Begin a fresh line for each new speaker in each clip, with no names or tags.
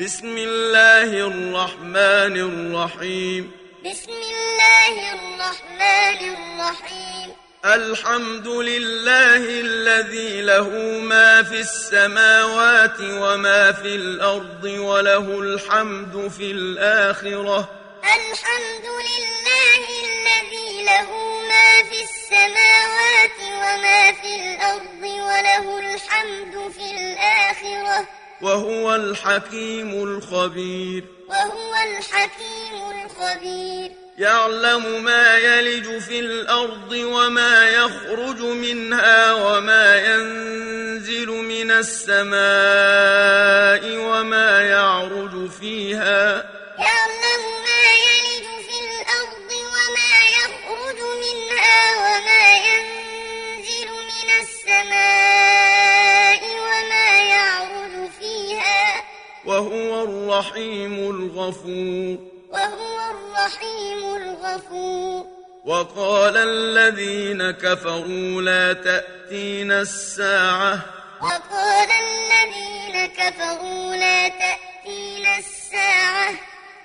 بسم الله الرحمن الرحيم
بسم الله الرحمن الرحيم
الحمد لله الذي له ما في السماوات وما في الأرض وله الحمد في الآخرة
الحمد لله الذي له ما في السماوات وما في الأرض وله الحمد في الآخرة
وهو الحكيم الخبير
وهو الحكيم الخبير
يعلم ما يلج في الأرض وما يخرج منها وما ينزل من السماء وما يعرج فيها
يعلم
وهو الرحيم الغفور
وهو الرحيم الغفور
وقال الذين كفروا لا تأتين الساعة
وقال الذين كفروا لا تأتين الساعة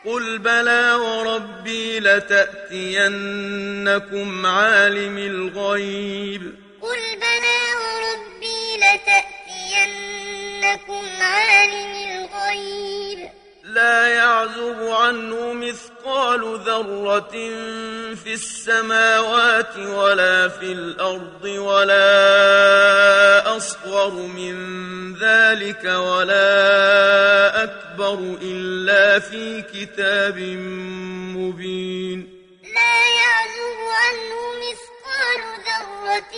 قل بلى وربي لتأتينكم عالم الغيب
قل بلى وربي لتأتينكم عالم الغيب الطيب
لا يعزب عنه مثقال ذرة في السماوات ولا في الأرض ولا أصغر من ذلك ولا أكبر إلا في كتاب مبين
لا يعزب عنه مثقال ذرة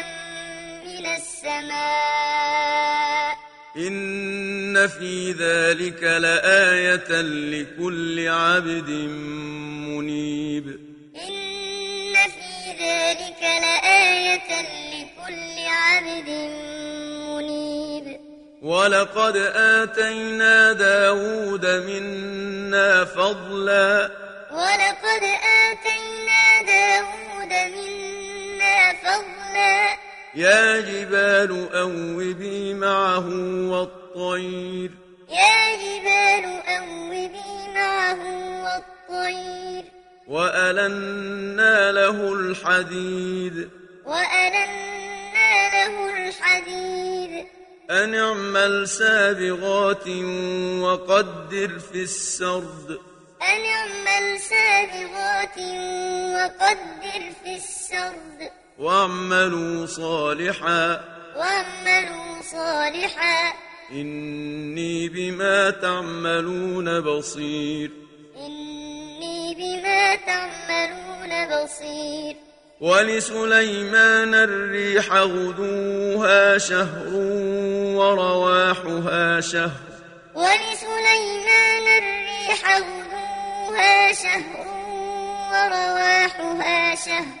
السماء
إن في ذلك لآية لكل عبد منيب
إن في ذلك لآية لكل عبد منيب
ولقد آتينا داود منا فضلا
ولقد آتينا داود منا فضلا
يا جبال أوبي معه والطير
يا جبال أوبي معه والطير
وألنا له الحديد
وألنا له الحديد
أن اعمل سابغات وقدر في السرد
أن اعمل سابغات وقدر في السرد
واعملوا صالحا
واعملوا صالحا
إني بما تعملون بصير
إني بما تعملون بصير
ولسليمان الريح غدوها شهر ورواحها شهر
ولسليمان الريح غدوها شهر ورواحها شهر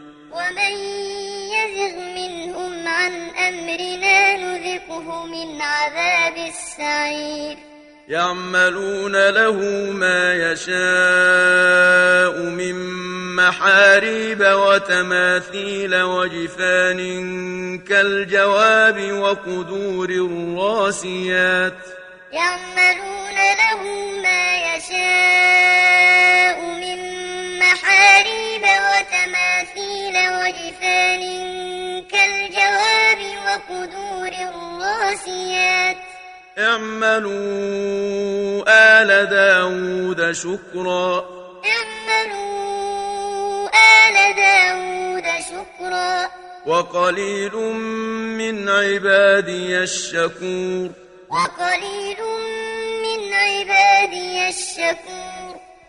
ومن يزغ منهم عن أمرنا نذقه من عذاب السعير
يعملون له ما يشاء من محاريب وتماثيل وجفان كالجواب وقدور الراسيات
يعملون له ما يشاء من محاريب وتماثيل وجفان كالجواب وقدور الراسيات اعملوا
آل داود شكرا
اعملوا آل داود شكرا
وقليل من عبادي الشكور
وقليل من عبادي الشكور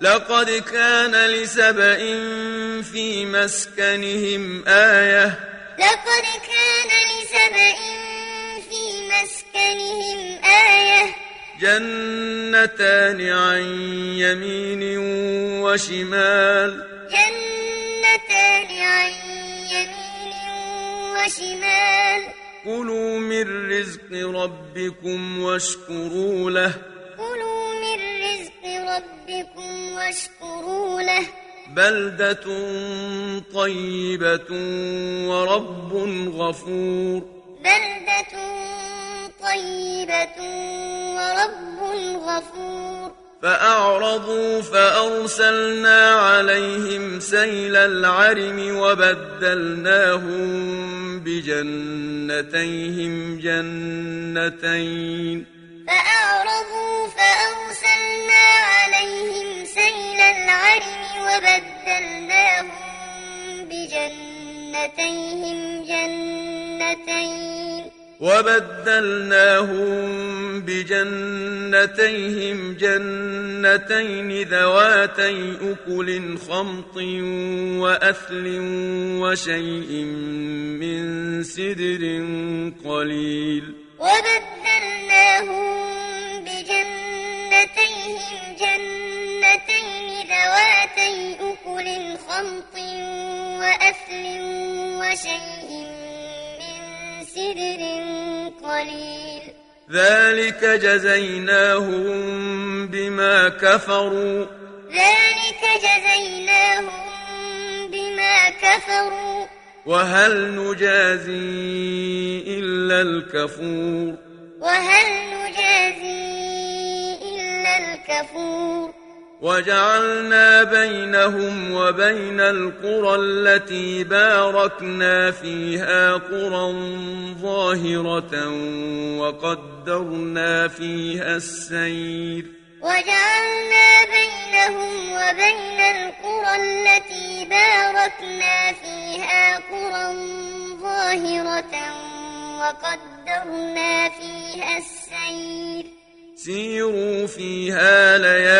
لقد كان لسبأ في مسكنهم آية
لقد كان لسبأ في مسكنهم آية
جنتان عن يمين وشمال
جنتان عن يمين وشمال
كلوا من رزق ربكم واشكروا له
ربكم واشكروا له
بلدة طيبة ورب غفور
بلدة طيبة ورب غفور
فأعرضوا فأرسلنا عليهم سيل العرم وبدلناهم بجنتيهم جنتين
عليهم سيل العرم وبدلناهم بجنتيهم جنتين
وبدلناهم بجنتيهم جنتين ذواتي أكل خمط وأثل وشيء من سدر قليل
وبدلناهم بجنتيهم وصمت وأثل وشيء من سدر قليل
ذلك جزيناهم بما كفروا
ذلك جزيناهم بما كفروا
وهل نجازي إلا الكفور
وهل نجازي إلا الكفور
وجعلنا بينهم وبين القرى التي باركنا فيها قرى ظاهرة وقدرنا فيها السير
وجعلنا بينهم وبين القرى التي باركنا فيها قرى ظاهرة وقدرنا فيها السير
سيروا فيها ليالي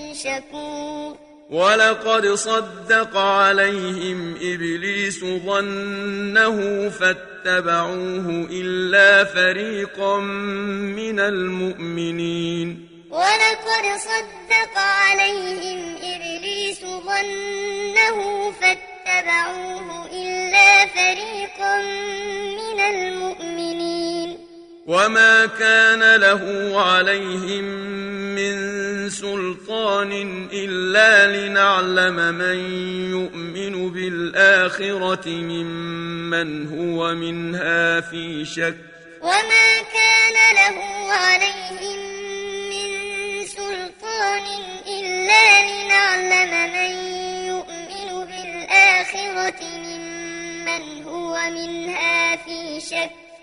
شكور
ولقد صدق عليهم إبليس ظنه فاتبعوه إلا فريقا من المؤمنين
ولقد صدق عليهم إبليس ظنه فاتبعوه إلا فريقا من المؤمنين
وما كان له عليهم من سلطان الا لنعلم من يؤمن بالاخره ممن هو منها في شك
وما كان له عليهم من سلطان الا لنعلم من يؤمن بالاخره ممن هو منها في شك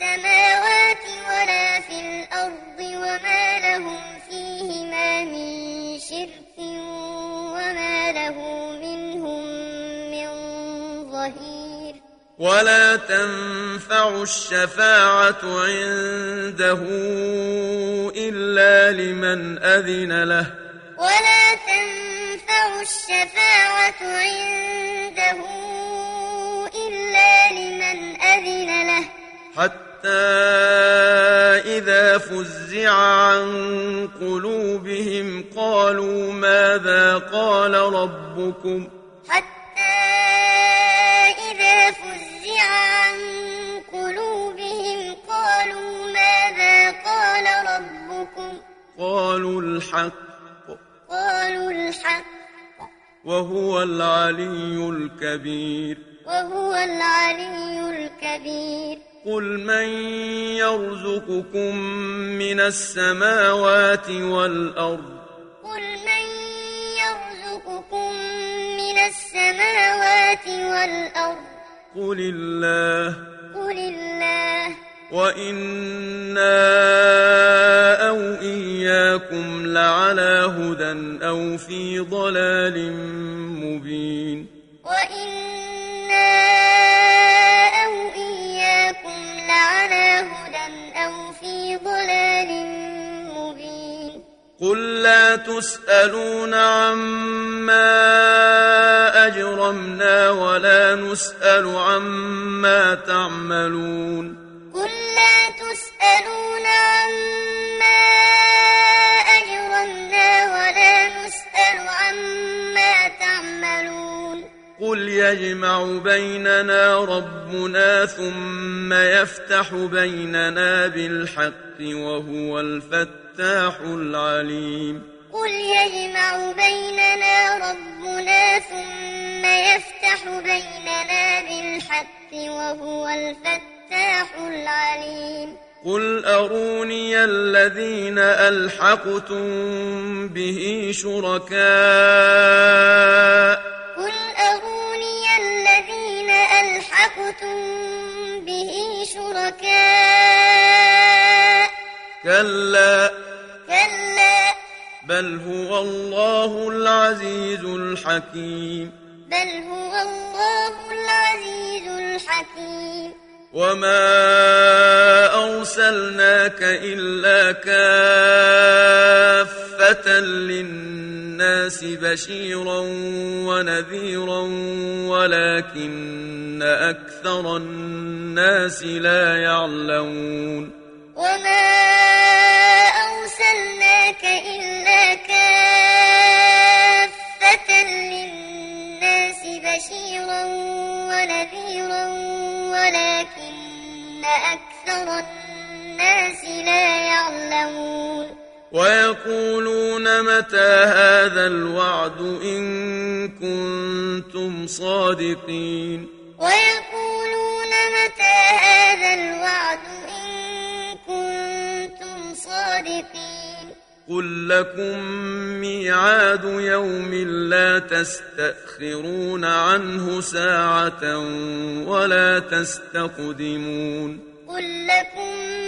السماوات ولا في الأرض وما لهم فيهما من شرك وما له منهم من ظهير
ولا تنفع الشفاعة عنده إلا لمن أذن له
ولا تنفع الشفاعة عنده إلا لمن أذن له
حتى حتى إذا فزع عن قلوبهم قالوا ماذا قال ربكم حتى
إذا فزع عن قلوبهم قالوا ماذا قال ربكم
قالوا الحق
قالوا الحق
وهو العلي الكبير
وهو العلي الكبير
قل من يرزقكم من السماوات والأرض
قل من يرزقكم من السماوات والأرض
قل الله
قل الله
وإنا أو إياكم لعلى هدى أو في ضلال مبين
وإنا في ضلال مبين
قل لا تسألون عما أجرمنا ولا نسأل عما تعملون قل
لا تسألون
يجمع بيننا ربنا ثم يفتح بيننا بالحق وهو الفتاح العليم
قل يجمع بيننا ربنا ثم يفتح بيننا بالحق وهو الفتاح العليم
قل أروني الذين ألحقتم به شركاء
كنتم به شركاء
كلا
كلا
بل هو الله العزيز الحكيم
بل هو الله العزيز الحكيم
وما أرسلناك إلا كَافَّةً للناس بشيرا ونذيرا ولكن أكثر الناس لا يعلمون
وما أرسلناك إلا كافة للناس بشيرا ونذيرا ولكن أكثر الناس لا يعلمون
ويقولون متى هذا الوعد إن كنتم صادقين
ويقولون متى هذا الوعد إن كنتم صادقين
قل لكم ميعاد يوم لا تستأخرون عنه ساعة ولا تستقدمون
قل لكم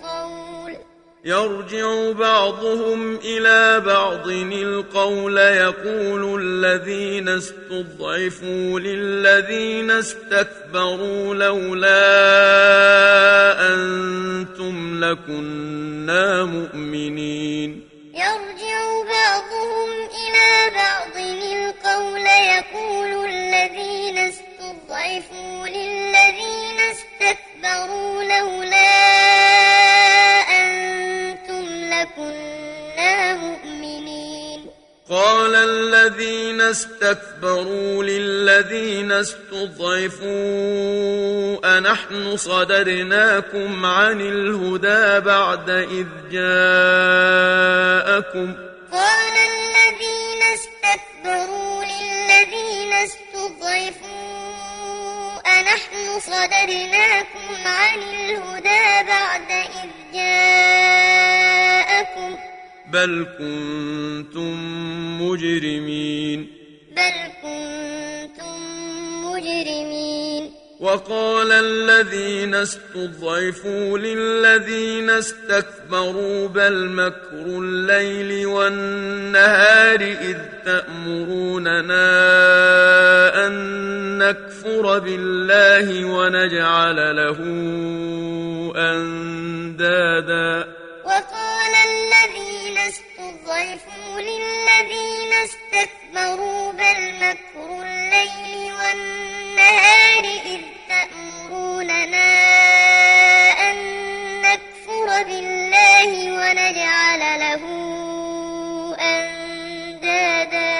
يرجع بعضهم إلى بعض القول يقول الذين استضعفوا للذين استكبروا لولا أنتم لكنا مؤمنين
يرجع بعضهم إلى بعض القول يقول الذين استضعفوا للذين استكبروا لولا
قال الذين استكبروا للذين استضعفوا أنحن صدرناكم عن الهدى بعد إذ جاءكم
قال الذين استكبروا للذين استضعفوا أنحن صدرناكم عن الهدى بعد إذ جاءكم
بل كنتم مجرمين
بل كنتم مجرمين
وقال الذين استضعفوا للذين استكبروا بل مكر الليل والنهار إذ تأمروننا أن نكفر بالله ونجعل له أندادا
وقال الذين الضيف للذين استكبروا بل مكر الليل والنهار إذ تأمروننا أن نكفر بالله ونجعل له أندادا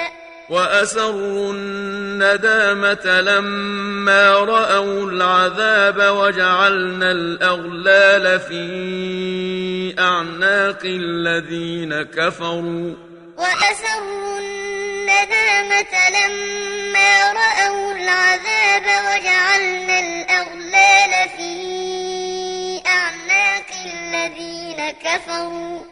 وأسروا الندامة لما رأوا العذاب وجعلنا الأغلال في أعناق الذين كفروا
وأسروا الندامة لما رأوا العذاب وجعلنا الأغلال في أعناق الذين كفروا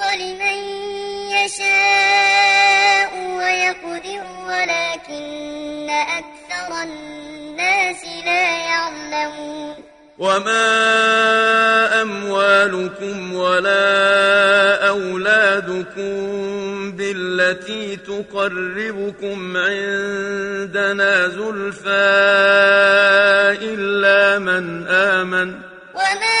لمن يشاء ويقدر ولكن أكثر الناس لا يعلمون
وما أموالكم ولا أولادكم بالتي تقربكم عندنا زلفى إلا من آمن وما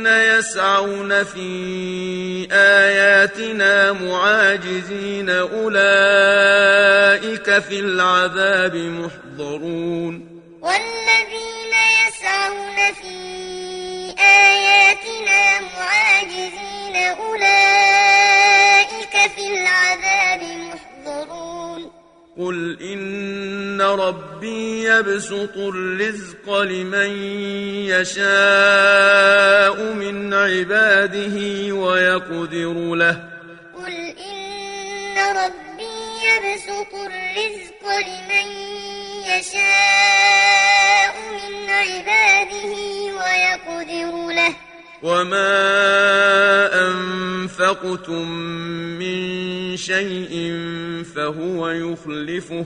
يسعون في آياتنا معاجزين أولئك في العذاب محضرون
والذين يسعون في آياتنا معاجزين أولئك في العذاب محضرون
قل إن ربي يبسط الرزق لمن يشاء من عباده ويقدر له
قل إن ربي يبسط الرزق لمن يشاء من عباده ويقدر له
وما أنفقتم من شيء فهو يخلفه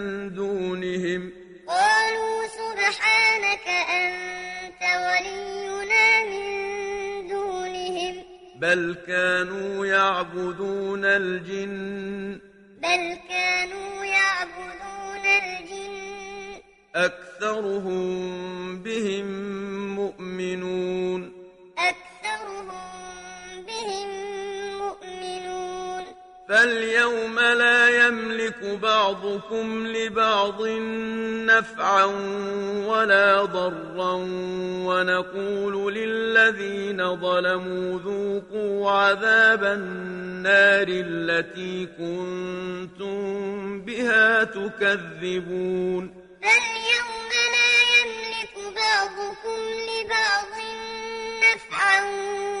بل كانوا يعبدون الجن
بل كانوا يعبدون الجن
أكثرهم بهم
فاليوم
لا يملك بعضكم لبعض نفعا ولا ضرا ونقول للذين ظلموا ذوقوا عذاب النار التي كنتم بها تكذبون فاليوم
لا يملك بعضكم لبعض نفعا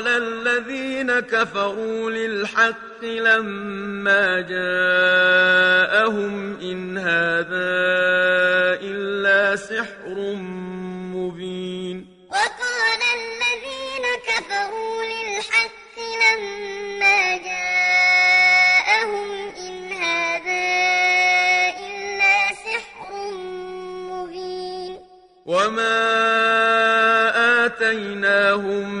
قال الذين كفروا للحق لما جاءهم إن هذا إلا سحر مبين
وقال الذين كفروا للحق لما جاءهم إن هذا إلا سحر مبين
وما آتيناهم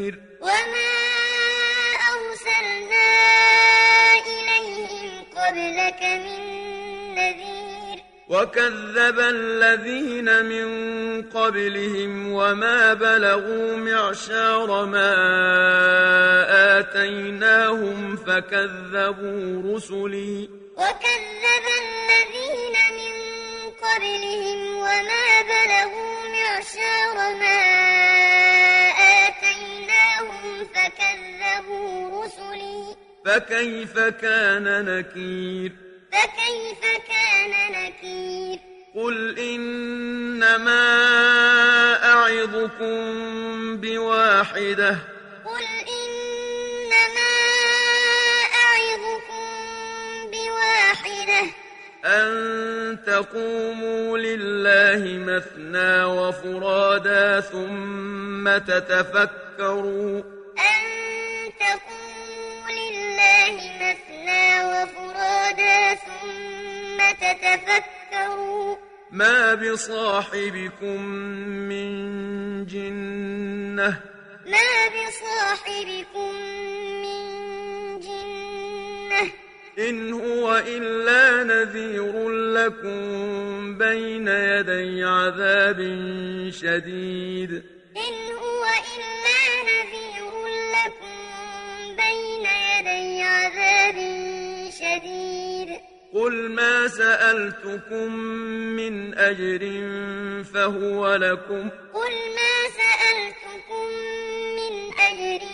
وكذب الذين من قبلهم وما بلغوا معشار ما آتيناهم فكذبوا رسلي
وكذب الذين من قبلهم وما بلغوا معشار ما آتيناهم فكذبوا رسلي
فكيف كان نكير
فكيف كان إنما
أعظكم بواحدة
قل إنما أعظكم بواحدة أن
تقوموا لله مثنى وفرادا ثم تتفكروا أن
تقوموا لله مثنى وفرادا ثم تتفكروا
ما بصاحبكم من جنة
ما بصاحبكم من جنة
إن هو إلا نذير لكم بين يدي عذاب شديد
إن هو إلا نذير لكم بين يدي عذاب شديد
قل ما سألتكم من أجر فهو لكم
قل ما سألتكم من أجر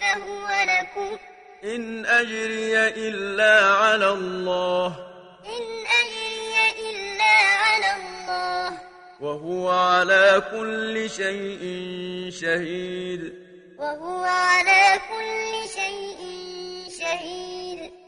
فهو لكم
إن أجري إلا على الله
إن أجري إلا على الله
وهو على كل شيء شهيد
وهو على كل شيء شهيد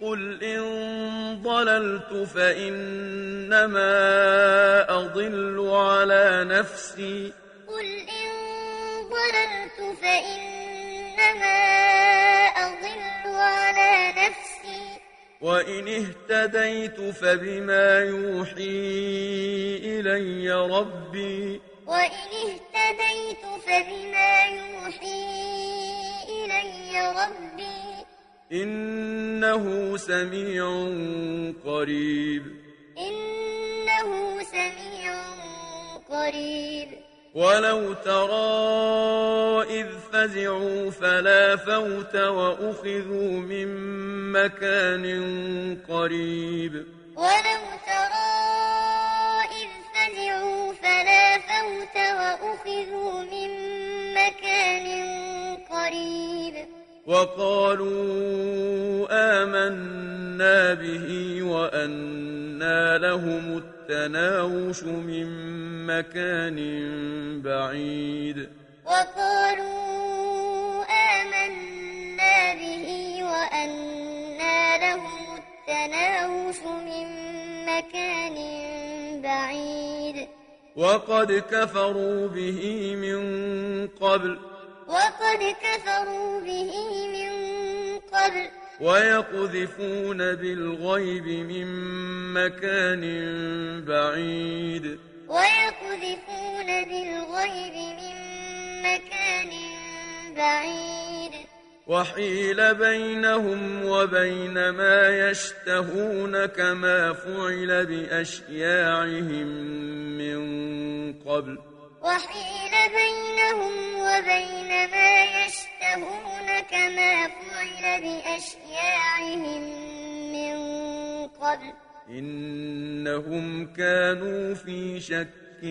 قل إن ضللت فإنما أضل على نفسي
قل إن ضللت فإنما أضل على نفسي
وإن اهتديت فبما يوحي إلي ربي
وإن اهتديت فبما يوحي إلي ربي
إنه سميع قريب
إنه سميع قريب
ولو ترى إذ فزعوا فلا فوت وأخذوا من مكان قريب
ولو ترى إذ فزعوا فلا فوت وأخذوا من مكان قريب
وقالوا آمنا به وأنا لهم التناوش من مكان بعيد
وقالوا آمنا به وأنا لهم التناوش من مكان بعيد
وقد كفروا به من قبل
قد كفروا به من قبل
ويقذفون بالغيب من مكان بعيد
ويقذفون بالغيب من مكان بعيد
وحيل بينهم وبين ما يشتهون كما فعل بأشياعهم من قبل
وحيل بينهم وبين ما يشتهون كما فعل بأشياعهم من قبل
إنهم كانوا في شك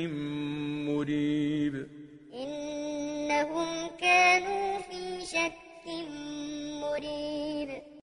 مريب
إنهم كانوا في شك مريب